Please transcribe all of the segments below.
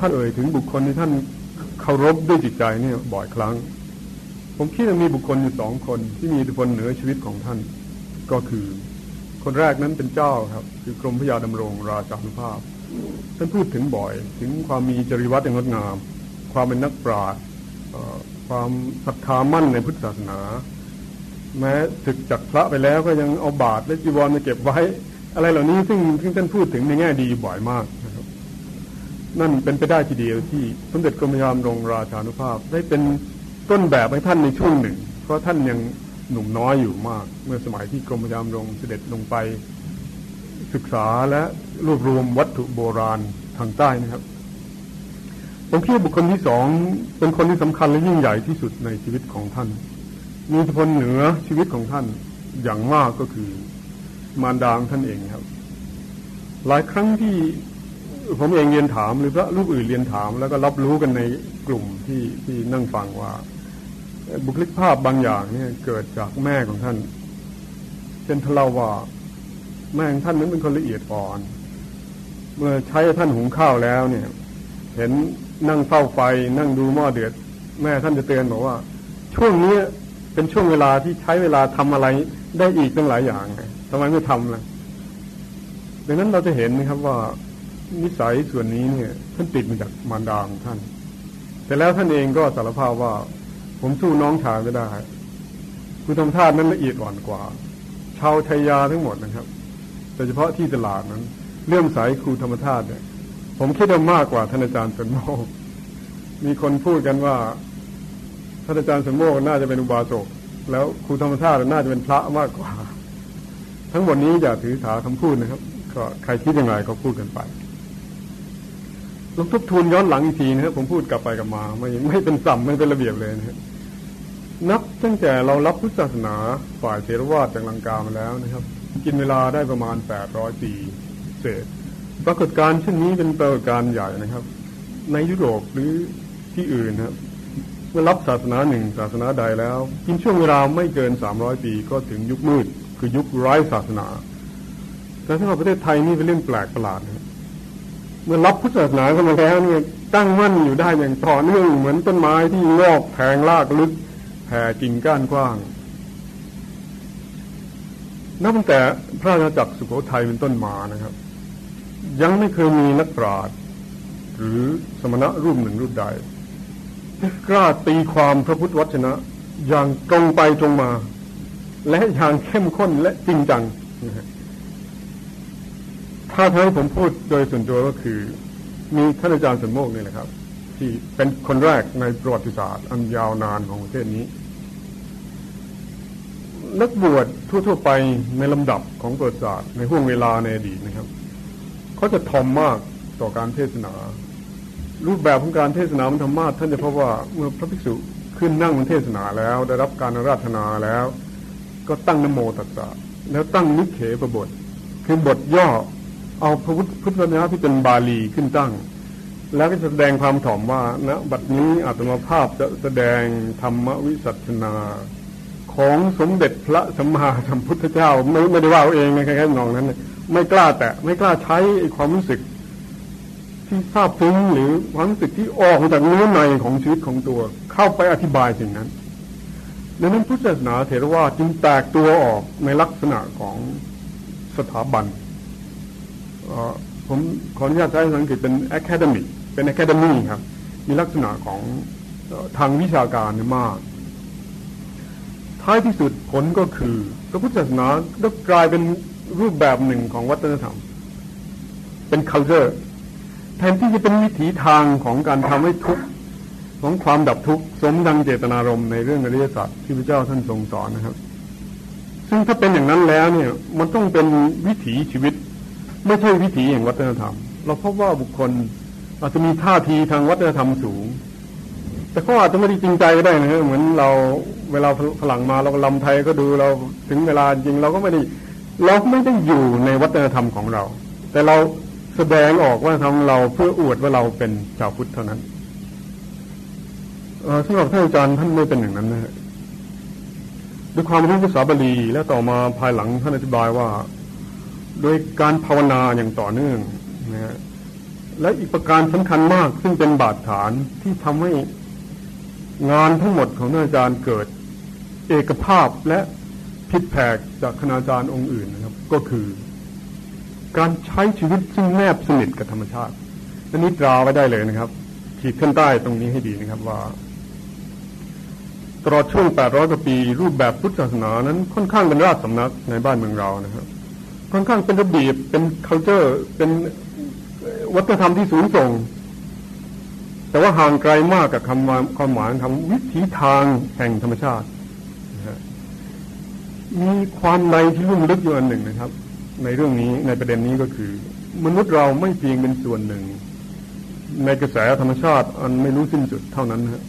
ท่านเอ่ยถึงบุคคลที่ท่านเคารพด้วยจิตใจเนี่ยบ่อยครั้ง ผมคิดว่ามีบุคคลอยู่สองคนที่มีอิทธิพลเหนือชีวิตของท่าน ก็คือ คนแรกนั้นเป็นเจ้าครับ คือกรมพระยาดำรงราชานุภาพ ท่านพูดถึงบ่อยถึงความมีจริยวัตรอย่างงดงาม ความเป็นนักปราชญ์ความศรัทธามั่นในพุทธศาสนา แม้ศึกจากพระไปแล้วก็ยังเอาบาตรและจีวรมาเก็บไว้ อะไรเหล่านี้ซึ่งซึ่งท่านพูดถึงในแง่ดีบ่อยมาก นั่นเป็นไปได้ทีเดียวที่สมเด็จกรมยามรงราชานุภาพ ได้เป็นต้นแบบให้ท่านในช่วงหนึ่ง เพราะท่านยังหนุ่มน้อยอยู่มาก เมื่อสมัยที่กรมยามรงเสด็จลงไป ศึกษาและรวบรวมวัตถุโบราณทางใต้นะครับผมคิดบุคคลที่สองเป็นคนที่สำคัญและยิ่งใหญ่ที่สุดในชีวิตของท่าน มีอิทธิพลเหนือชีวิตของท่านอย่างมากก็คือมารดาท่านเองครับ หลายครั้งที่ ผมเองเรียนถามหรือพระลูกอื่นเรียนถาม แล้วก็รับรู้กันในกลุ่มที่ที่นั่งฟังว่า บุคลิกภาพบางอย่างเนี่ยเกิดจากแม่ของท่านเช่นทเล่าว่าแม่ของท่านนั้นเป็นคนละเอียดอ่อน เมื่อใช้ท่านหุงข้าวแล้วเนี่ย เห็นนั่งเฝ้าไฟนั่งดูหม้อเดือด แม่ท่านจะเตือนบอกว่า ช่วงนี้เป็นช่วงเวลาที่ใช้เวลาทำอะไรได้อีกตั้งหลายอย่างทำไมไม่ทำล่ะดังนั้นเราจะเห็นนะครับว่า นิสัยส่วนนี้เนี่ย ท่านติดมาจากมารดาของท่าน แต่แล้วท่านเองก็สารภาพว่า ผมสู้น้องชายไม่ได้คุณธรรมชาตินั้นละเอียดอ่อนกว่า ชาวชัยยาทั้งหมดนะครับโดยเฉพาะที่ตลาดนั้น เรื่องสายครูธรรมชาติเนี่ย ผมคิดว่ามากกว่าท่านอาจารย์สนโมกมีคนพูดกันว่าท่านอาจารย์สนโมกน่าจะเป็นอุบาสกแล้วครูธรรมชาติน่าจะเป็นพระมากกว่า ทั้งหมดนี้อย่าถือถาคำพูดนะครับ ก็ใครคิดยังไงก็พูดกันไป ลองทบทวนย้อนหลังอีกทีนะครับผมพูดกลับไปกลับมา ไม่ไม่เป็นสัมไม่เป็นระเบียบเลยนะครับนับตั้งแต่เรารับพุทธศาสนาฝ่ายเทรวาสจากลังกามาแล้วนะครับ กินเวลาได้ประมาณแปดร้อยปีเศษ ปรากฏการณ์เช่นนี้เป็นปรากฏการณ์ใหญ่นะครับ ในยุโรปหรือที่อื่นนะครับเมื่อรับศาสนาหนึ่งศาสนาใดแล้ว กินช่วงเวลาไม่เกินสามร้อยปีก็ถึงยุคมืด คือยุคไร้ศาสนาแต่ถ้าประเทศไทยนี่เป็นเรื่องแปลกประหลาดนะ เมื่อรับพุทธศาสนาเข้ามาแล้วเนี่ยตั้งมั่นอยู่ได้อย่างต่อเนื่องเหมือนต้นไม้ที่งอกแทงรากลึกแผ่กิ่งก้านกว้าง นับตั้งแต่พระราชจักรสุโขทัยเป็นต้นมานะครับ ยังไม่เคยมีนักปราชญ์หรือสมณะรูปหนึ่งรูปใดที่กล้าตีความพระพุทธวจนะ อย่างตรงไปตรงมา และอย่างเข้มข้นและจริงจัง ถ้าให้ผมพูดโดยส่วนตัวก็คือ มีท่านอาจารย์สมโมกนี่แหละครับ ที่เป็นคนแรกในประวัติศาสตร์ อันยาวนานของประเทศนี้ นักบวชทั่วๆไปในลำดับของประวัติศาสตร์ในห่วงเวลาในอดีตนะครับเขาจะทอมมากต่อการเทศนา รูปแบบของการเทศนามันธรรมะท่านจะพบว่าเมื่อพระภิกษุขึ้นนั่งมันเทศนาแล้ว ได้รับการราธนาแล้ว ก็ตั้งนโมตัสสะแล้วตั้งนิเขปบท คือบทย่อ เอาพระพุทธพุทธวจนะที่เป็นบาลีขึ้นตั้ง แล้วก็แสดงความถ่อมว่าณบัดนี้อาตมาภาพจะแสดงธรรมวิสัชนา ของสมเด็จพระสัมมาสัมพุทธเจ้า ไม่ไม่ได้ว่าเอาเองนะแค่นองนั้น ไม่กล้าแตะไม่กล้าใช้ความรู้สึก ที่ทราบซึ้งหรือความรู้สึกที่ออกจากเนื้อในของชีวิตของตัว เข้าไปอธิบายสิ่งนั้นดังนั้นพุทธศาสนาเถรวาทจึงแตกตัวออกในลักษณะของสถาบัน ผมขออนุญาตใช้ภาษาอังกฤษเป็น academy เป็น academy ครับ มีลักษณะของทางวิชาการมาก ท้ายที่สุดผลก็คือพระพุทธศาสนาได้กลายเป็นรูปแบบหนึ่งของวัฒนธรรม เป็น culture แทนที่จะเป็นวิถีทางของการทำให้ทุกข์ของความดับทุกข์สมดังเจตนารมณ์ในเรื่องอริยสัจที่พระเจ้าท่านทรงสอนนะครับ ซึ่งถ้าเป็นอย่างนั้นแล้วเนี่ย มันต้องเป็นวิถีชีวิต ไม่ใช่วิถีแห่งวัฒนธรรม เราพบว่าบุคคลอาจจะมีท่าทีทางวัฒนธรรมสูง แต่เขาอาจจะไม่ได้จริงใจก็ได้นะเหมือนเราเวลาฝรั่งมาเราลำไทยก็ดูเราถึงเวลาจริงเราก็ไม่ได้เราไม่ได้อยู่ในวัฒนธรรมของเรา แต่เราแสดงออกว่าทำเราเพื่ออวดว่าเราเป็นชาวพุทธเท่านั้นสำหรับท่านอาจารย์ท่านไม่เป็นอย่างนั้นนะด้วยความรู้ภาษาบาลีและต่อมาภายหลังท่านอธิบายว่า โดยการภาวนาอย่างต่อเนื่องนะฮะและอีกประการสำคัญมากซึ่งเป็นบาดฐานที่ทำให้งานทั้งหมดของอาจารย์เกิด เอกภาพและผิดแผกจากคณาจารย์องค์อื่นนะครับ ก็คือ การใช้ชีวิตซึ่งแนบสนิทกับธรรมชาติอันนี้ตราไว้ได้เลยนะครับ ขีดเส้นใต้ตรงนี้ให้ดีนะครับว่า ตลอดช่วง 800 กว่าปี รูปแบบพุทธศาสนานั้นค่อนข้างเป็นราชสำนักในบ้านเมืองเรานะครับ ค่อนข้างเป็นระเบียบเป็น culture เป็นวัฒนธรรมที่สูงส่ง แต่ว่าห่างไกลมากกับคำความหมายคำวิถีทางแห่งธรรมชาติมีความในที่ลุ่มลึกอยู่อันหนึ่งนะครับ ในเรื่องนี้ในประเด็นนี้ก็คือ มนุษย์เราไม่เพียงเป็นส่วนหนึ่ง ในกระแสธรรมชาติ อันไม่รู้สิ้นสุดเท่านั้นนะ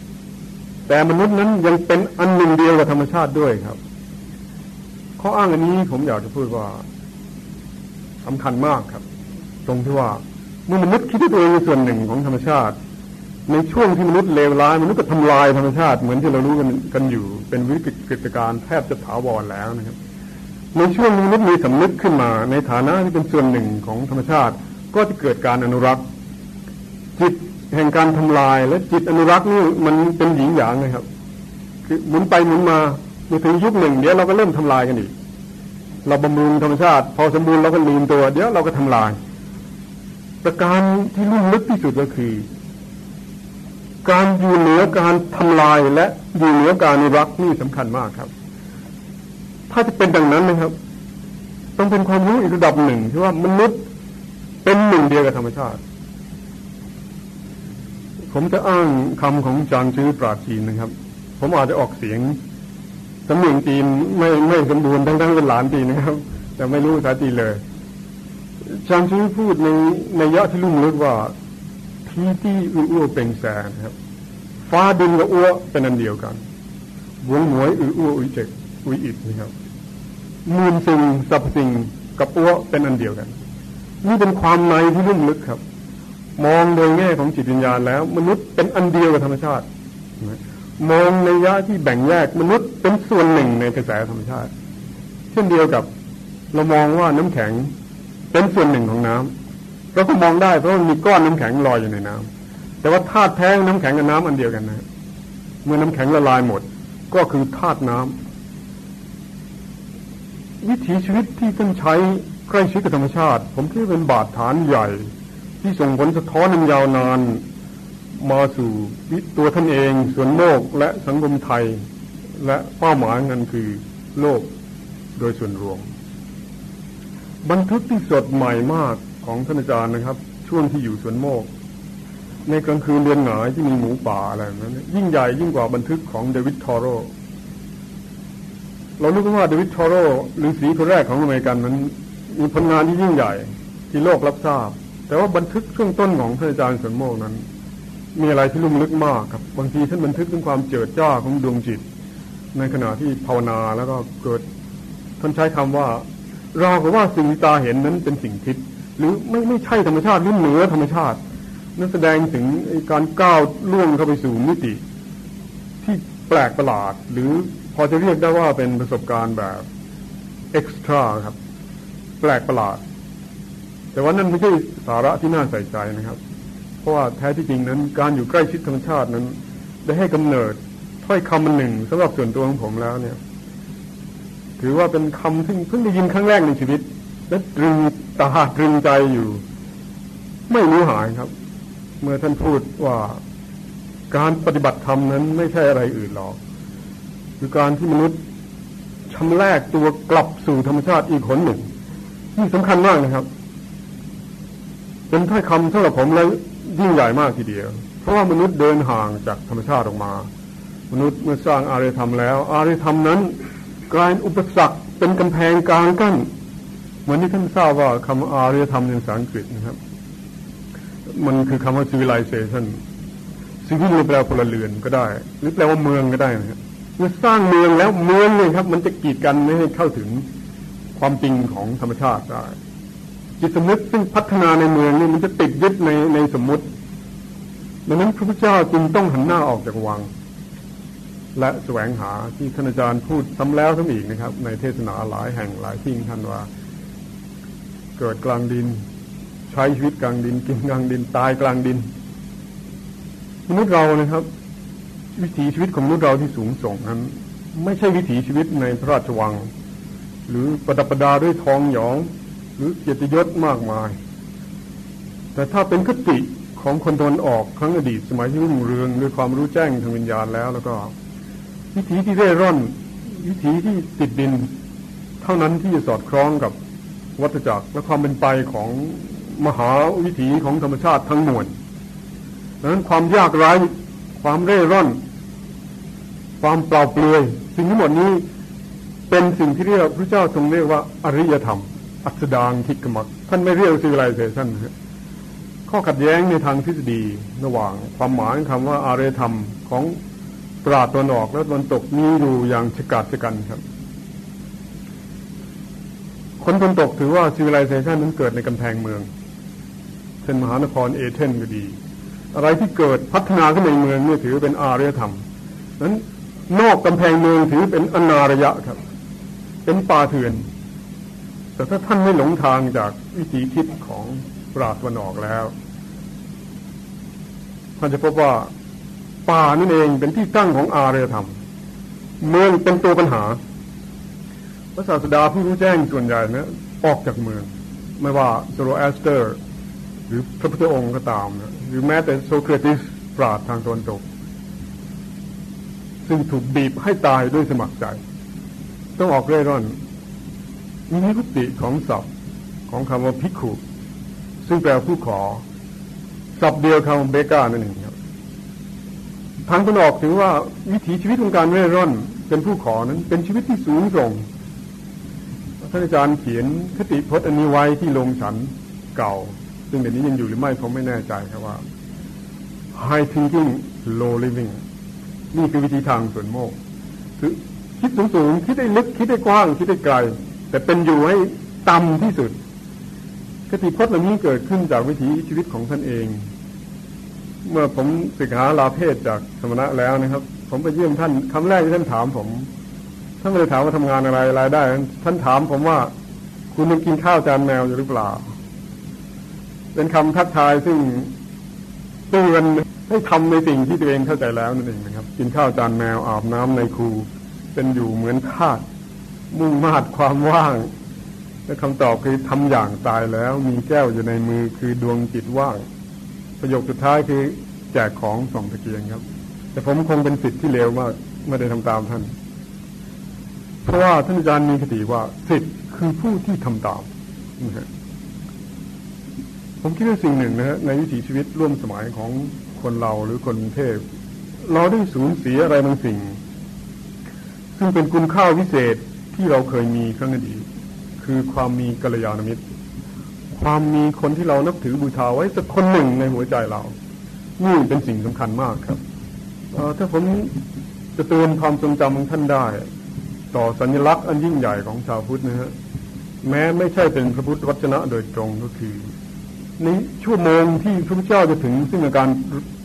แต่มนุษย์นั้นยังเป็นอันหนึ่งเดียวกับธรรมชาติด้วยครับข้ออ้างอันนี้ผมอยากจะพูดว่า สำคัญมากครับ ตรงที่ว่าเมื่อมนุษย์คิดว่าตัวเองเป็นส่วนหนึ่งของธรรมชาติ ในช่วงที่มนุษย์เลวร้ายมนุษย์ก็ทำลายธรรมชาติเหมือนที่เรารู้กันกันอยู่ เป็นวิกฤตการณ์แทบจะถาวรแล้วนะครับ ในช่วงมนุษย์มีสำนึกขึ้นมา ในฐานะที่เป็นส่วนหนึ่งของธรรมชาติ ก็จะเกิดการอนุรักษ์ จิตแห่งการทำลายและจิตอนุรักษ์นี่มันเป็นหญิงหยางนะครับ คือหมุนไปหมุนมาเมื่อถึงยุคหนึ่งเดี๋ยวเราก็เริ่มทำลายกันอีก เราบำรุงธรรมชาติ พอสมบูรณ์เราก็ลืมตัว เดี๋ยวเราก็ทำลาย ประการที่ลุ่มลึกที่สุดก็คือ การอยู่เหนือการทำลายและอยู่เหนือการอนุรักษ์นี่สำคัญมากครับ ถ้าจะเป็นดังนั้นนะครับ ต้องเป็นความรู้อีกระดับหนึ่งที่ว่ามนุษย์เป็นหนึ่งเดียวกับธรรมชาติ ผมจะอ้างคำของจางชื้อปราจีนนะครับ ผมอาจจะออกเสียง สำเนียงจีนไม่ไม่สมบูรณ์ทั้งทั้งเป็นหลานจีนนะครับ แต่ไม่รู้ภาษาจีนเลยจางชื้อพูดในในยะที่ลุ่มลึกว่าที่ที่อื้อเป็นแสนครับ ฟ้าดินกับอ้วเป็นอันเดียวกันวงหน่วยอืออ้วอุ้ยเจกอุยอิดนะครับมูลสิ่งสรรพสิ่งกับอ้วเป็นอันเดียวกัน นี่เป็นความในที่ลุ่มลึกครับ มองโดยแง่ของจิตวิญญาณแล้ว มนุษย์เป็นอันเดียวกับธรรมชาติ มองในยะที่แบ่งแยกมนุษย์เป็นส่วนหนึ่งในกระแสธรรมชาติ เช่นเดียวกับเรามองว่าน้ำแข็งเป็นส่วนหนึ่งของน้ำเราก็มองได้เพราะมันมีก้อนน้ำแข็งลอยอยู่ในน้ำแต่ว่าธาตุแท้น้ำแข็งกับน้ำอันเดียวกันนะ เมื่อน้ำแข็งละลายหมด ก็คือธาตุน้ำวิถีชีวิตที่ท่านใช้ใกล้ชิดกับธรรมชาติ ผมคิดเป็นบาดฐานใหญ่ ที่ส่งผลสะท้อนนยาวนาน มาสู่ตัวท่านเอง ส่วนโลกและสังคมไทย และเป้าหมายนั้นคือโลกโดยส่วนรวม บันทึกที่สดใหม่มากของท่านอาจารย์นะครับ ช่วงที่อยู่สวนโมก ในกลางคืนเดือนหงายที่มีหมูป่าอะไรนั้นยิ่งใหญ่ยิ่งกว่าบันทึกของเดวิดทอโรเรารู้กันว่าเดวิดทอโรหรือสีคนแรกของอเมริกันนั้น มีผลงานที่ยิ่งใหญ่ที่โลกรับทราบ แต่ว่าบันทึกช่วงต้นของท่านอาจารย์สวนโมกนั้น มีอะไรที่ลุ่มลึกมากครับ บางทีท่านบันทึกถึงความเจิดจ้าของดวงจิต ในขณะที่ภาวนาแล้วก็เกิดท่านใช้คำว่า เรากับว่าสิ่งที่ตาเห็นนั้นเป็นสิ่งทิพย์หรือไม่ไม่ใช่ธรรมชาติหรือเหนือธรรมชาติ นั่นแสดงถึงการก้าวล่วงเข้าไปสู่มิติ ที่แปลกประหลาด หรือพอจะเรียกได้ว่าเป็นประสบการณ์แบบเอ็กซ์ตร้าครับ แปลกประหลาด แต่ว่านั่นไม่ใช่สาระที่น่าใส่ใจนะครับ เพราะว่าแท้ที่จริงนั้น การอยู่ใกล้ชิดธรรมชาตินั้น ได้ให้กำเนิดถ้อยคำมันหนึ่งสำหรับส่วนตัวของผมแล้วเนี่ย ถือว่าเป็นคำที่เพิ่งได้ยินครั้งแรกในชีวิต และตรึงตาตรึงใจอยู่ ไม่รู้หายครับ เมื่อท่านพูดว่าการปฏิบัติธรรมนั้นไม่ใช่อะไรอื่นหรอกคือการที่มนุษย์ชำแรกตัวกลับสู่ธรรมชาติอีกคนหนึ่งนี่สำคัญมากนะครับ เป็นถ้อยคำสำหรับผมแล้ว ยิ่งใหญ่มากทีเดียว เพราะว่ามนุษย์เดินห่างจากธรรมชาติออกมา มนุษย์เมื่อสร้างอารยธรรมแล้ว อารยธรรมนั้นกลายอุปสรรคเป็นกำแพงกลางกั้นเหมือนที่ท่านทราบว่าคำอารยธรรมในภาษาอังกฤษนะครับ มันคือคำว่า civilization สิ่งที่แปลพลเรือนก็ได้ หรือแปลว่าเมืองก็ได้นะครับเมื่อสร้างเมืองแล้วเมืองเลยครับ มันจะกีดกันไม่ให้เข้าถึงความจริงของธรรมชาติได้ จิตสำนึกซึ่งพัฒนาในเมืองนี่มันจะติดยึดในในสมมุติดังนั้นพระพุทธเจ้าจึงต้องหันหน้าออกจากวัง และแสวงหาที่ท่านอาจารย์พูดซ้ำแล้วซ้ำอีกนะครับ ในเทศนาหลายแห่งหลายที่ท่านว่า เกิดกลางดิน ใช้ชีวิตกลางดิน กินกลางดินตายกลางดิน มนุษย์เรานะครับ วิถีชีวิตของมนุษย์เราที่สูงส่งนั้น ไม่ใช่วิถีชีวิตในพระราชวัง หรือประดับประดาด้วยทองหยอง หรือเกียรติยศมากมาย แต่ถ้าเป็นคติของคนตนออกครั้งอดีตสมัยที่รุ่งเรืองด้วยความรู้แจ้งทางวิญญาณแล้ว แล้วก็ วิถีที่เร่ร่อน วิถีที่ติดดิน เท่านั้นที่จะสอดคล้องกับวัฏจักรและความเป็นไปของมหาวิถีของธรรมชาติทั้งมวลดังนั้นความยากไร้ความเร่ร่อน ความเปล่าเปลือย สิ่งทั้งหมดนี้เป็นสิ่งที่เรียกพระเจ้าทรงเรียกว่าอริยธรรม อัสดางคิกมักท่านไม่เรียกซิวิไลเซชันข้อขัดแย้งในทางทฤษฎีระหว่างความหมายคำว่าอารยธรรมของปราดตวันออกและตะวันตกมีอยู่อย่างฉกาจกันครับ คนตะวันตกถือว่าซิวิไลเซชันนั้นเกิดในกำแพงเมือง เช่นมหานครเอเธนก็ดี อะไรที่เกิดพัฒนาขึ้นในเมืองนี่ถือเป็นอารยธรรมนั้นนอกกำแพงเมืองถือเป็นอนารยะครับ เป็นป่าเถื่อน แต่ถ้าท่านไม่หลงทางจากวิถีคิดของปราดตะวันออกแล้วท่านจะพบว่าป่านั่นเองเป็นที่ตั้งของอารยธรรม เมืองเป็นตัวปัญหาพระศาสดาผู้รู้แจ้งส่วนใหญ่นะออกจากเมือง ไม่ว่าโซโรแอสเตอร์ หรือพระพุทธองค์ก็ตามนะหรือแม้แต่โซเครติสปราชญ์ทางตะวันตก ซึ่งถูกบีบให้ตายด้วยสมัครใจ ต้องออกเร่ร่อน มีนิรุกติของศัพท์ของคำว่าภิกขุซึ่งแปลผู้ขอศัพท์เดียวคำ beggar นั่นเองครับทางตะวันออกถือว่าวิถีชีวิตของการเร่ร่อน เป็นผู้ขอนั้น เป็นชีวิตที่สูงส่งท่านอาจารย์เขียนคติพจน์อันนี้ไว้ที่ลงฉันเก่า ซึ่งเดี๋ยวนี้ยังอยู่หรือไม่ผมไม่แน่ใจครับว่า high thinking low living นี่คือวิธีทางส่วนโมก คือคิดสูงสูงคิดได้ลึก คิดได้กว้าง คิดได้ไกล แต่เป็นอยู่ให้ต่ำที่สุดคติพจน์เหล่านี้เกิดขึ้นจากวิถีชีวิตของท่านเอง เมื่อผมศึกษาลาเพศจากสมณะแล้วนะครับ ผมไปเยี่ยมท่านคำแรกที่ท่านถามผมท่านไม่ได้ถามว่าทำงานอะไรรายได้ ท่านถามผมว่า คุณยังกินข้าวจานแมวอยู่หรือเปล่า เป็นคำทักทายซึ่งเตือนให้ทำในสิ่งที่ตัวเองเข้าใจแล้วนั่นเองนะครับ กินข้าวจานแมวอาบน้ำในครูเป็นอยู่เหมือนทาส มุ่งมาดความว่าง และคำตอบคือทำอย่างตายแล้ว มีแก้วอยู่ในมือคือดวงจิตว่าง ประโยคสุดท้ายคือแจกของส่องตะเกียงครับ แต่ผมคงเป็นสิทธิ์ที่เลวมากไม่ได้ทำตามท่าน เพราะว่าท่านอาจารย์มีคติว่าสิทธิ์คือผู้ที่ทำตามนะฮะผมคิดว่าสิ่งหนึ่งนะฮะในวิถีชีวิตร่วมสมัยของคนเราหรือคนเทพ เราได้สูญเสียอะไรบางสิ่ง ซึ่งเป็นคุณค่าวิเศษ ที่เราเคยมีครั้งอดีตคือความมีกัลยาณมิตร ความมีคนที่เรานับถือบูชาไว้สักคนหนึ่งในหัวใจเรานี่เป็นสิ่งสำคัญมากครับถ้าผมจะเตือนความทรงจำของท่านได้ ต่อสัญลักษณ์อันยิ่งใหญ่ของชาวพุทธนะฮะแม้ไม่ใช่เป็นพระพุทธวจนะโดยตรงก็คือในชั่วโมงที่พระพุทธเจ้าจะถึง ซึ่งอาการ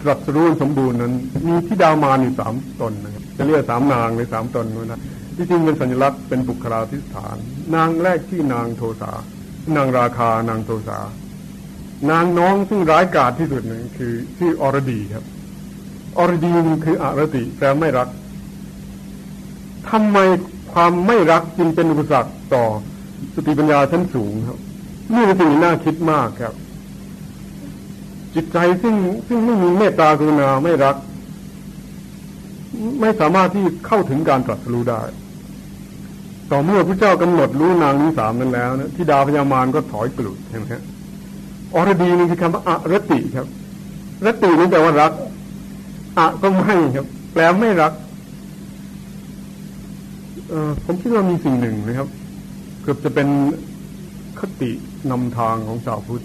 ตรัสรู้สมบูรณ์นั้น มีที่ดาวมาอยู่สามตนนะครับจะเรียกสามนางหรือสามตนนะ ที่จริงเป็นสัญลักษณ์เป็นบุคลาธิสถาน นางแรกที่นางโทสานางราคานางโทสานางน้องซึ่งร้ายกาจที่สุดหนึ่งคือชื่ออรดีครับ อรดีคืออรติแปลไม่รักทำไมความไม่รักจึงเป็นอุปสรรคต่อสติปัญญาชั้นสูงครับนี่เป็นสิ่งน่าคิดมากครับ จิตใจซึ่งซึ่งไม่มีเมตตากรุณาไม่รัก ไม่สามารถที่เข้าถึงการตรัสรู้ได้ ต่อเมื่อพระเจ้ากำหนดรู้นางนี้สามนั้นแล้วนะที่ดาวพญามารก็ถอยกลุดเห็นไหมฮะอรดีนี่คือคำว่าอรติครับรตินี่แปลว่ารักอะก็ไม่ครับ แปลไม่รักเออผมคิดว่ามีสิ่งหนึ่งนะครับ เกือบจะเป็นคตินำทางของชาวพุทธ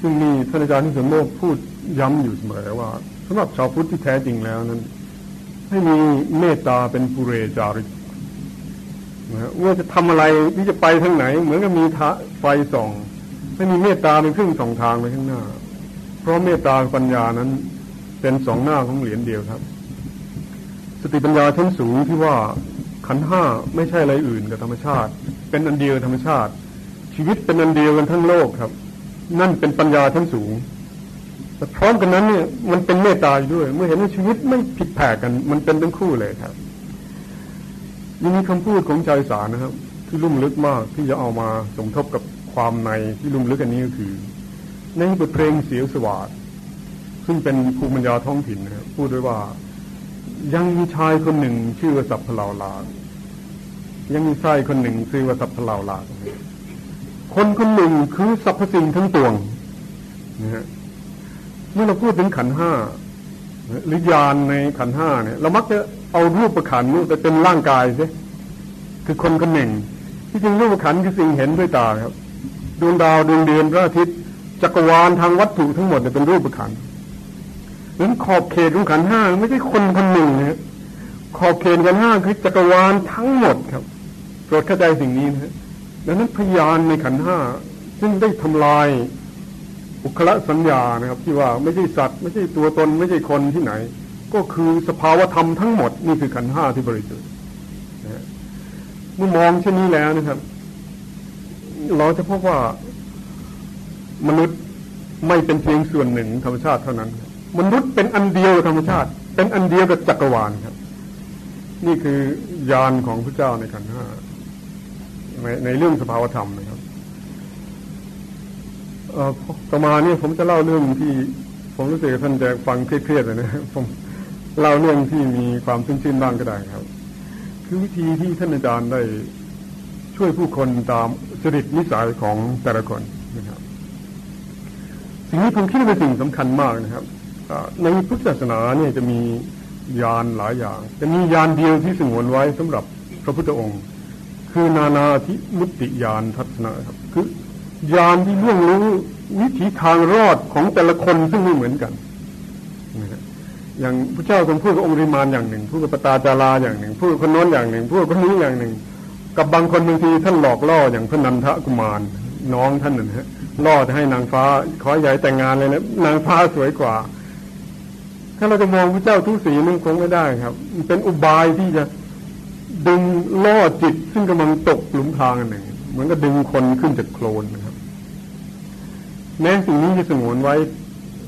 ซึ่งมีท่านอาจารย์ที่สมโมกพูดย้ำอยู่เสมอว่าสำหรับชาวพุทธที่แท้จริงแล้วนั้น ให้มีเมตตาเป็นปุเรจาริก ว่าจะทำอะไรที่จะไปทางไหน เหมือนกับมีทะไฟส่องไม่มีเมตตาเป็นเครื่องส่องทางไปข้างหน้า เพราะเมตตาปัญญานั้น เป็นสองหน้าของเหรียญเดียวครับ สติปัญญาชั้นสูงที่ว่าขันห้าไม่ใช่อะไรอื่นกับธรรมชาติ เป็นอันเดียวธรรมชาติ ชีวิตเป็นอันเดียวกันทั้งโลกครับ นั่นเป็นปัญญาชั้นสูงแต่พร้อมกันนั้นเนี่ยมันเป็นเมตตาด้วย เมื่อเห็นว่าชีวิตไม่ผิดแผกกัน มันเป็นทั้งคู่เลยครับ ยังมีคำพูดของชายสารนะครับ ที่ลุ่มลึกมากที่จะเอามาสมทบกับความในที่ลุ่มลึกอันนี้ก็คือ ในบทเพลงเสียวสวัสดซึ่งเป็นภูมิปัญญาท้องถิ่นนะครับพูดด้วยว่ายังมีชายคนหนึ่งชื่อว่าสัพพลาวลายังมีชายคนหนึ่งชื่อว่าสัพพลาวลาคนคนหนึ่งคือสรรพสิ่งทั้งปวงนะฮะเมื่อเราพูดถึงขันห้าหรือยานในขันห้าเนี่ย เรามักจะ เอารูปประขันนี่ไปเป็นร่างกายใช่คือคนคนหนึ่ง ที่จริงรูปประขันคือสิ่งเห็นด้วยตาครับดวงดาวดวงเดือนพระอาทิตย์จักรวาลทางวัตถุทั้งหมดเป็นรูปประขันนั้นขอบเขตของขันห้าไม่ใช่คนคนหนึ่งนะขอบเขตขันห้าคือจักรวาลทั้งหมดครับโปรดเข้าใจสิ่งนี้นะดังนั้นพยานในขันห้าซึ่งได้ทำลายอุคละสัญญานะครับ ที่ว่าไม่ใช่สัตว์ ไม่ใช่ตัวตน ไม่ใช่คนที่ไหน ก็คือสภาวธรรมทั้งหมดนี่คือขันห้าที่บริสุทธิ์เมื่อมองเช่นนี้แล้วนะครับ เราจะพบว่ามนุษย์ไม่เป็นเพียงส่วนหนึ่งธรรมชาติเท่านั้น มนุษย์เป็นอันเดียวธรรมชาติ เป็นอันเดียวกับจักรวาลครับ นี่คือยานของพระเจ้าในขันห้าในในเรื่องสภาวธรรมนะครับต่อมาเนี่ยผมจะเล่าเรื่องที่ ผมรู้สึกท่านจะฟังเครียดๆเลยนะผม เล่าเรื่องที่มีความชื่นๆบ้างก็ได้ครับ คือวิธีที่ท่านอาจารย์ได้ช่วยผู้คนตามจริตนิสัยของแต่ละคนนะครับสิ่งนี้ผมคิดว่าเป็นสิ่งสำคัญมากนะครับในพุทธศาสนาเนี่ยจะมียานหลายอย่าง จะมียานเดียวที่สงวนไว้สำหรับพระพุทธองค์ คือนานาทิมุติยานทัศนะครับ คือยานที่ล่วงรู้วิถีทางรอดของแต่ละคนซึ่งไม่เหมือนกัน อย่างพระเจ้าทรงพูดกับองค์ริมานอย่างหนึ่ง พูดกับปตาจาราอย่างหนึ่ง พูดกับคนโน้นอย่างหนึ่ง พูดกับคนนี้อย่างหนึ่ง กับบางคนบางทีท่านหลอกล่ออย่างพระนันทกุมารน้องท่านนั่นฮะล่อจะให้นางฟ้า ขอใหญ่แต่งงานเลยนะนางฟ้าสวยกว่า ถ้าเราจะมองพระเจ้าทุสีนั่นคงไม่ได้ครับ เป็นอุบายที่จะดึงล่อจิต ซึ่งกำลังตกหลุมพรางอันหนึ่งเหมือนกับดึงคนขึ้นจากโคลนนะครับแม้สิ่งนี้จะสงวนไว้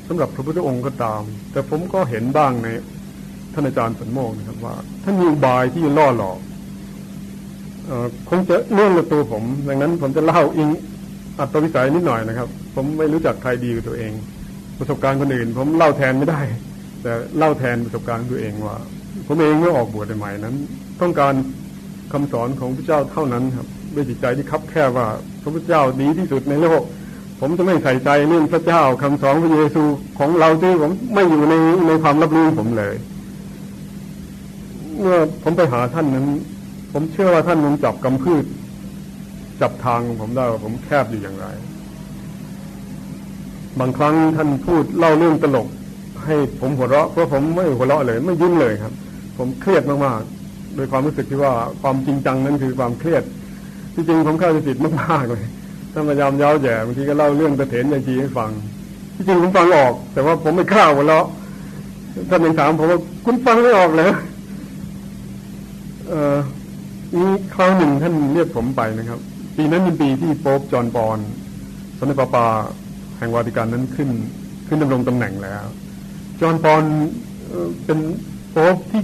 สำหรับพระพุทธองค์ก็ตาม แต่ผมก็เห็นบ้างในท่านอาจารย์สันโมกนะครับว่าท่านมีบายที่ล่อหลอกคงจะเนื่องตัวผม ดังนั้นผมจะเล่าอิงอัตวิสัยนิดหน่อยนะครับ ผมไม่รู้จักใครดีกับตัวเอง ประสบการณ์คนอื่น ผมเล่าแทนไม่ได้ แต่เล่าแทนประสบการณ์ตัวเองว่า ผมเองเมื่อออกบวชใหม่นั้น ต้องการคำสอนของพระเจ้าเท่านั้นครับด้วยจิตใจที่คับแค่ว่าพระพุทธเจ้าดีที่สุดในโลก ผมจะไม่ใส่ใจเรื่องพระเจ้าคำสอนพระเยซูของเราที่ผมไม่อยู่ในในความรับรู้ผมเลย เมื่อผมไปหาท่านนั้น ผมเชื่อว่าท่านคงจับกำพืช จับทางผมได้ว่าผมแคบอยู่อย่างไร บางครั้งท่านพูดเล่าเรื่องตลก ให้ผมหัวเราะเพราะผมไม่หัวเราะเลย ไม่ยิ้มเลยครับ ผมเครียดมากๆโดยความรู้สึกที่ว่าความจริงจังนั้นคือความเครียดที่จริงผมเข้าใจผิดมากๆเลย ท่านพยายามย้าแย่บางทีก็เล่าเรื่องตะเถนยายจีให้ฟังที่จริงผมฟังออก แต่ว่าผมไม่กล้าหัวเราะท่านยังถามผมว่าคุณฟังไม่ออกเลยเออมีคราวหนึ่งท่านเรียกผมไปนะครับ ปีนั้นเป็นปีที่โป๊ปจอห์นปอนสมเด็จพระปาแห่งวาติกันนั้นขึ้น ขึ้นดำรงตำแหน่งแล้ว จอห์นปอนเป็นโป๊ปที่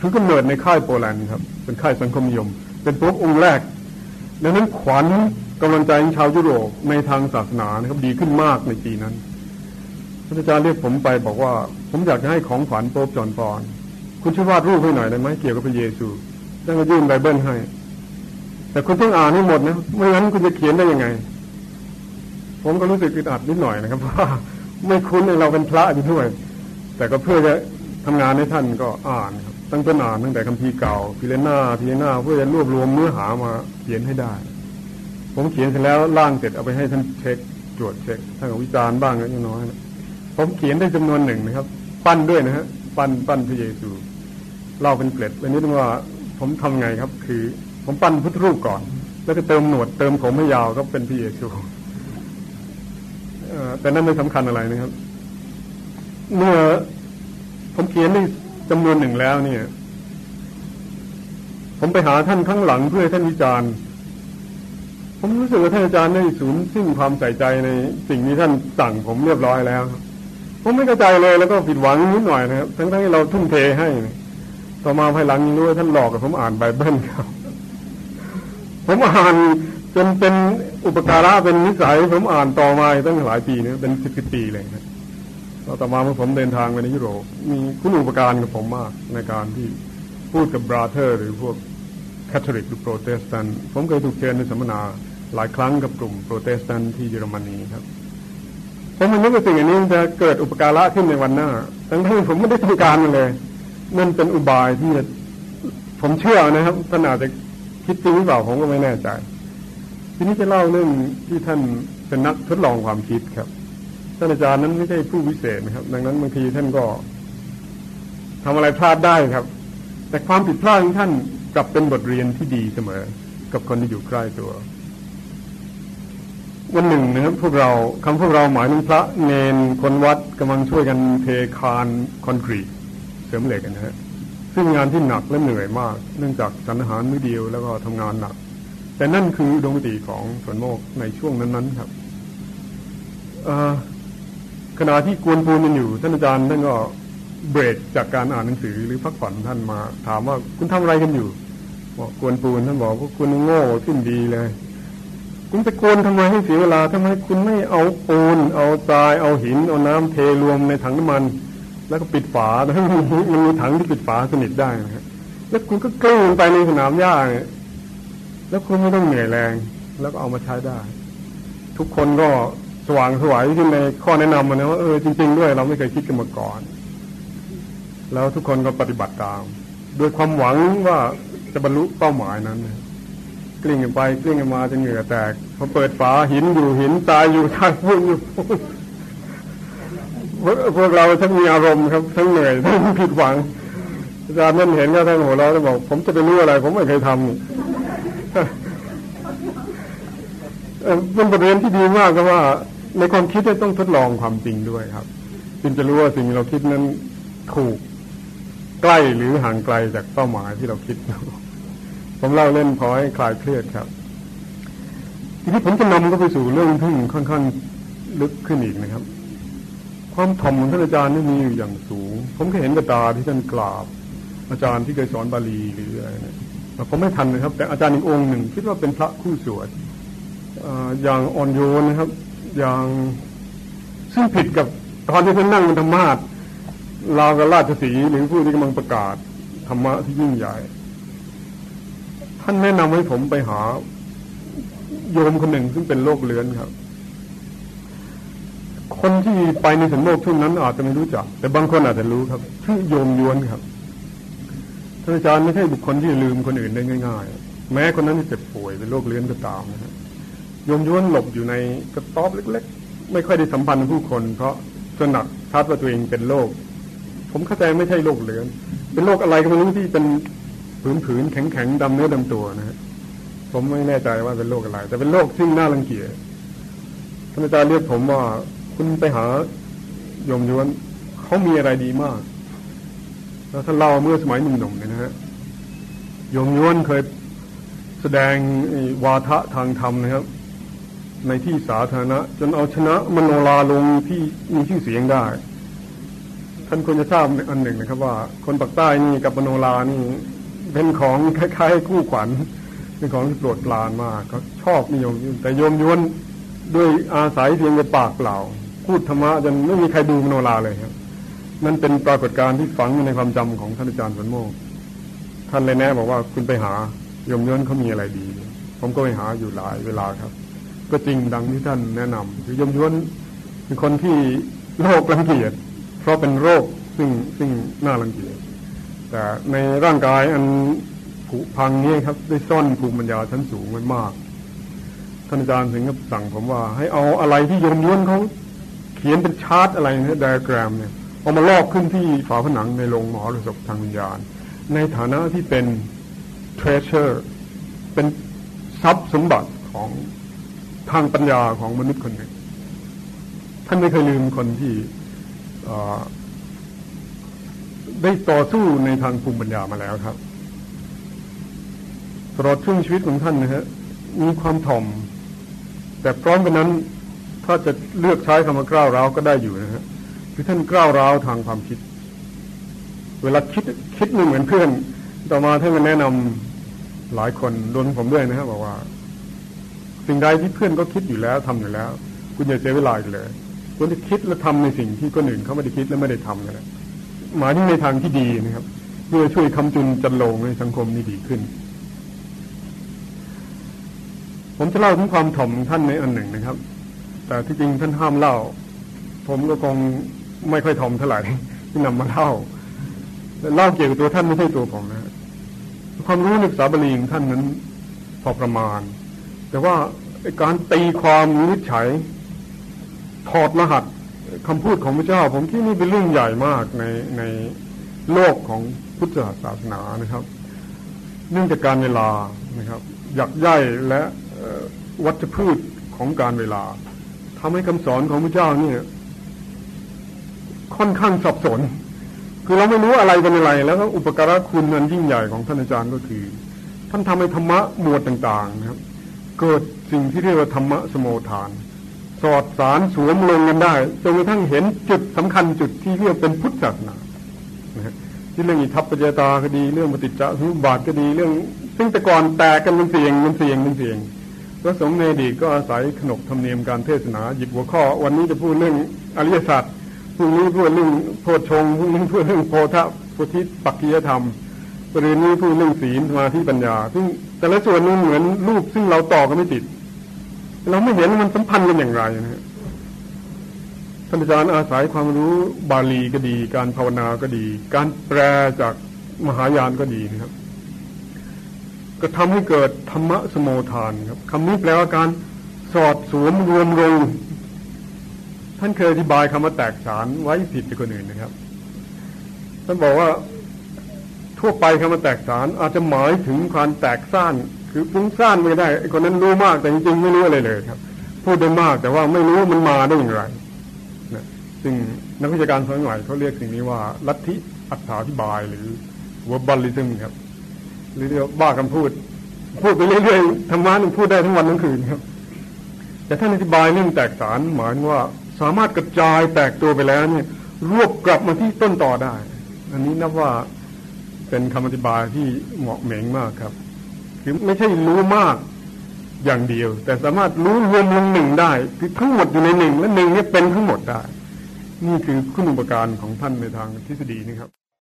ถือกำเนิดในค่ายโปแลนด์ครับ เป็นค่ายสังคมนิยม เป็นโป๊ปองค์แรก ดังนั้นขวัญ กำลังใจของชาวยุโรปในทางศาสนานะครับดีขึ้นมากในปีนั้นพระอาจารย์เรียกผมไปบอกว่า ผมอยากจะให้ของขวัญโป๊บจอนปอน คุณช่วยวาดรูปให้หน่อยได้ไหมเกี่ยวกับพระเยซูท่านก็ยื่นไบเบิลให้ แต่คุณต้องอ่านให้หมดนะไม่งั้นคุณจะเขียนได้ยังไง ผมก็รู้สึกอึดอัดนิดหน่อยนะครับเพราะไม่คุ้นเราเป็นพระอยู่ด้วย แต่ก็เพื่อจะทำงานให้ท่านก็อ่านครับตั้งแต่นานตั้งแต่คัมภีร์เก่าพิเรนาพิเรนาเพื่อจะรวบรวมเนื้อหามาเขียนให้ได้ ผมเขียนเสร็จแล้วล่างเสร็จเอาไปให้ท่านเช็คตรวจเช็คท่านก็วิจารณ์บ้างเล็กน้อยผมเขียนได้จำนวนหนึ่งนะครับ ปั้นด้วยนะฮะปั้นปั้นพระเยซูเล่าเป็นเกล็ดวันนี้ต้องว่าผมทำไงครับ คือ ผมปั้นพุทธรูปก่อน แล้วก็เติมหนวดเติมผมให้ยาวก็เป็นพระเยซูแต่นั่นไม่สำคัญอะไรนะครับ เมื่อผมเขียนได้จำนวนหนึ่งแล้วเนี่ย ผมไปหาท่านข้างหลังเพื่อท่านวิจารณ์ ผมรู้สึกว่าท่านอาจารย์ได้สูญสิ้นความใส่ใจในสิ่งที่ท่านสั่งผมเรียบร้อยแล้วผมไม่เข้าใจเลยแล้วก็ผิดหวังนิดหน่อยนะครับทั้งๆที่เราทุ่มเทให้ ต่อมาภายหลังยังรู้ว่าท่านหลอกกับผมอ่านไบเบิลครับ ผมอ่านจนเป็นอุปการะเป็นนิสัยผมอ่านต่อมาตั้งหลายปีเนี่ยเป็นสิบสิบปีเลยนะต่อมาเมื่อผมเดินทางไปในยุโรปมีคุณูปการกับผมมากในการที่พูดกับ brother หรือพวกคาทอลิกหรือโปรเตสแตนต์ผมเคยถูกเชิญในสัมมนา หลายครั้งกับกลุ่มโปรเตสแตนต์ที่เยอรมนีครับผมมันนึกว่าสิ่งนี้จะเกิดอุปการะขึ้นในวันหน้าทั้งที่ผมไม่ได้ต้องการมันเลย นั่นเป็นอุบายที่ผมเชื่อนะครับท่านอาจจะคิดจริงหรือเปล่าผมก็ไม่แน่ใจ ทีนี้จะเล่าเรื่องที่ท่านเป็นนักทดลองความคิดครับท่านอาจารย์นั้นไม่ใช่ผู้วิเศษนะครับ ดังนั้นบางทีท่านก็ทำอะไรพลาดได้ครับ แต่ความผิดพลาดของท่านกลับเป็นบทเรียนที่ดีเสมอ กับคนที่อยู่ใกล้ตัว วันหนึ่งนะครับพวกเราคำพวกเราหมายถึงพระเนนคนวัดกำลังช่วยกันเทคานคอนกรีตเสริมเหล็กกันนะฮะซึ่งงานที่หนักและเหนื่อยมาก เนื่องจากสันอาหารมื้อเดียวแล้วก็ทำงานหนัก แต่นั่นคือดวงติของสวนโมกในช่วงนั้นๆครับขณะที่กวนปูนกันอยู่ท่านอาจารย์ท่านก็เบรกจากการอ่านหนังสือหรือพักผ่อนท่านมา ถามว่าคุณทำอะไรกันอยู่บอกกวนปูนท่านบอกว่าคุณโง่ขึ้นดีเลย คุณไปกนทำไมให้เสียเวลาทำไมคุณไม่เอาปูน เอาทราย เอาหิน เอาน้ำเทรวมในถังน้ำมัน แล้วก็ปิดฝาแล้วมันมีถังที่ปิดฝาสนิทได้นะฮะแล้วคุณก็กลิ้งไปในสนามหญ้าเนี่ยแล้วคุณไม่ต้องเหนื่อยแรง แล้วก็เอามาใช้ได้ ทุกคนก็สว่างสวยขึ้นในข้อแนะนำมานะว่าเออจริง ๆ ด้วยเราไม่เคยคิดกันมาก่อน แล้วทุกคนก็ปฏิบัติตามด้วยความหวังว่าจะบรรลุเป้าหมายนั้น กลิ้งไปกลิ้งมาจะเหงื่อแตกพอเปิดฝาหินอยู่หินตายอยู่ทางพุ่งอยู่พวกเราทั้งมีอารมณ์ครับทั้งเหนื่อยทั้งผิดหวังอาจารย์นั่นเห็นก็ทั้งหัวเราะแล้วบอก ผมจะไปรู้อะไร ผมไม่เคยทำเป็นบทเรียนที่ดีมากก็ว่า ในความคิดต้องทดลองความจริงด้วยครับจึงจะรู้ว่าสิ่งที่เราคิดนั้นถูกใกล้หรือห่างไกลจากเป้าหมายที่เราคิด ผมเล่าเล่นพอให้คลายเครียดครับ ทีนี้ผมจะนำก็ไปสู่เรื่องที่ค่อนข้างลึกขึ้นอีกนะครับ ความถ่อมของท่านอาจารย์นี่มีอยู่อย่างสูง ผมเคยเห็นกระตาที่ท่านกราบ อาจารย์ที่เคยสอนบาลีหรืออะไรเนี่ยผมไม่ทันนะครับ แต่อาจารย์อีกองค์หนึ่ง คิดว่าเป็นพระคู่สวดอย่างอ่อนโยนนะครับ อย่างซึ่งผิดกับตอนที่ท่านนั่งบนธรรมาทลาวกับราชสีหรือผู้ที่กำลังประกาศธรรมะที่ยิ่งใหญ่ ท่านแนะนำให้ผมไปหา โยมคนหนึ่งซึ่งเป็นโรคเลือนครับ คนที่ไปในสันโลกช่วงนั้นอาจจะไม่รู้จัก แต่บางคนอาจจะรู้ครับชื่อโยมยวนครับท่านอาจารย์ไม่ใช่บุคคลที่ลืมคนอื่นได้ง่าย ๆ แม้คนนั้นจะเจ็บป่วยเป็นโรคเลือนก็ตามนะครับโยมยวนหลบอยู่ในกระต๊อบเล็ก ๆ ไม่ค่อยได้สัมพันธ์ผู้คน เพราะตระหนักทัดว่าตัวเองเป็นโรคผมเข้าใจไม่ใช่โรคเลือนเป็นโรคอะไรก็ไม่รู้ที่เป็น ผืนผืนแข็งแข็งดำเนื้อดำตัวนะฮะผมไม่แน่ใจว่าเป็นโรคอะไร แต่เป็นโรคซึ่น่ารังเกียจท่านอาจารย์เรียกผมว่าคุณไปหาโยมย้วนเขามีอะไรดีมาก แล้วท่านเล่าเมื่อสมัยหนุ่มๆเนี่ยนะฮะโยมย้วนเคยแสดงวาทะทางธรรมนะครับ ในที่สาธารณะจนเอาชนะมโนลาลงที่มีชื่อเสียงได้ ท่านควรจะทราบอันหนึ่งนะครับ ว่า คนปากใต้นี่กับมโนลานี่ เป็นของคล้ายๆคู่ขวัญเป็นของที่โปรดปรานมากเขาชอบนิยมแต่โยมยวนด้วยอาศัยเพียงแต่ปากเปล่าพูดธรรมะจนไม่มีใครดูมโนลาเลยครับนั่นเป็นปรากฏการณ์ที่ฝังในความจำของท่านอาจารย์สันโมกท่านเลยแนะบอกว่าคุณไปหายมย้อนเขามีอะไรดี ผมก็ไปหาอยู่หลายเวลาครับ ก็จริงดังที่ท่านแนะนำคือยมย้อนเป็นคนที่โรครังเกียจเพราะเป็นโรคซึ่งซึ่งน่ารังเกียจ ในร่างกายอันผุพังนี้ครับ ได้ซ่อนภูมิปัญญาชั้นสูงไว้มากท่านอาจารย์ถึงกับสั่งผมว่า ให้เอาอะไรที่โยมย้อนเขาเขียนเป็นชาร์ตอะไรเนี่ยไดอะแกรมเนี่ยเอามาลอกขึ้นที่ฝาผนังในโรงหมอระสบทางวิญญาณ ในฐานะที่เป็น treasure เป็นทรัพย์สมบัติของทางปัญญาของมนุษย์คนหนึ่ง ท่านไม่เคยลืมคนที่ ได้ต่อสู้ในทางภูมิปัญญามาแล้วครับตลอดช่วงชีวิตของท่านนะฮะมีความถ่อม แต่พร้อมกันนั้น ถ้าจะเลือกใช้คำว่ากล้าวร้าวก็ได้อยู่นะฮะคือท่านกล้าวร้าวทางความคิด เวลาคิดคิดไม่เหมือนเพื่อน ต่อมาท่านก็แนะนำหลายคนรวมผมด้วยนะครับบอกว่า สิ่งใดที่เพื่อนก็คิดอยู่แล้วทำอยู่แล้ว คุณอย่าเสียเวลาเลยควรจะคิดและทำในสิ่งที่คนอื่นเขาไม่ได้คิดและไม่ได้ทำกันนะ หมายถึงในทางที่ดีนะครับเพื่อช่วยคำจุนจันโลงในสังคมนี้ดีขึ้น ผมจะเล่าถึงความถ่อมท่านในอันหนึ่งนะครับ แต่ที่จริงท่านห้ามเล่า ผมก็คงไม่ค่อยถ่อมเท่าไหร่ที่นำมาเล่าเล่าเกี่ยวกับตัวท่านไม่ใช่ตัวผมนะความรู้ในภาษาบาลีของท่านนั้นพอประมาณ แต่ว่าการตีความวิจัยถอดรหัส คำพูดของพระเจ้า ผมคิดนี่เป็นเรื่องใหญ่มากในในโลกของพุทธศาสนานะครับ เนื่องจากการเวลานะครับหยักย่ายและวัชพืชของการเวลาทำให้คำสอนของพระเจ้านี่ค่อนข้างสับสน คือเราไม่รู้อะไรเป็นอะไร แล้วก็อุปการะคุณอันยิ่งใหญ่ของท่านอาจารย์ก็คือ ท่านทำให้ธรรมะหมวดต่างๆนะครับ เกิดสิ่งที่เรียกว่าธรรมะสมโมทาน สอดสารสวมลงกันได้จนกระทั่งเห็นจุดสำคัญจุดที่เรียกเป็นพุทธศาสนานะที่เรื่องอิทัปปัจจตาก็ดีเรื่องปฏิจจสมุปบาทก็ดีเรื่อง ซึ่งแต่ก่อนแตกกันมันเสียงมันเสียงมันเสียงพระสงฆ์ในอดีตก็อาศัยขนบธรรมเนียมการเทศนาหยิบหัวข้อ วันนี้จะพูดเรื่องอริยสัจพรุ่งนี้พูดเรื่องโพชงพรุ่งนี้พูดเรื่องโพธะโพธิปักกิยธรรมปรืนนี้พูดเรื่องศีลสมาธิปัญญา ซึ่งแต่ละส่วนนี้เหมือนรูปซึ่งเราต่อกันไม่ติด เราไม่เห็นมันสัมพันธ์กันอย่างไรนะท่านอาจารย์อาศัยความรู้บาลีก็ดี การภาวนาก็ดี การแปลจากมหายานก็ดีนะครับ ก็ทำให้เกิดธรรมะสมโมทานครับคำนี้แปลว่าการสอดสวมรวมลงท่านเคยอธิบายคำว่าแตกฉานไว้ผิดจากคนอื่นนะครับ ท่านบอกว่าทั่วไปคำว่าแตกฉานอาจจะหมายถึงความแตกซ่าน คือฟุ้งซ่านไม่ได้ไอ้คนนั้นรู้มากแต่จริงๆไม่รู้อะไรเลยครับ พูดได้มากแต่ว่าไม่รู้มันมาได้อย่างไรนะซึ่งนักวิชาการสมัยใหม่เขาเรียกสิ่งนี้ว่าลัทธิอัตถาธิบายหรือ verbalism ครับ หรือเรียกบ้าคำพูด พูดไปเรื่อยๆธรรมะนึงพูดได้ทั้งวันทั้งคืนครับ แต่ท่านอธิบายเรื่องแตกสารหมายว่าสามารถกระจายแตกตัวไปแล้วเนี่ยรวบกลับมาที่ต้นต่อได้ อันนี้นับว่าเป็นคำอธิบายที่เหมาะเหม่งมากครับ คือไม่ใช่รู้มากอย่างเดียว แต่สามารถรู้รวมลงหนึ่งได้ คือทั้งหมดอยู่ในหนึ่งและหนึ่งนี่เป็นทั้งหมดได้ นี่คือคุณอุปการของท่านในทางทฤษฎีนะครับ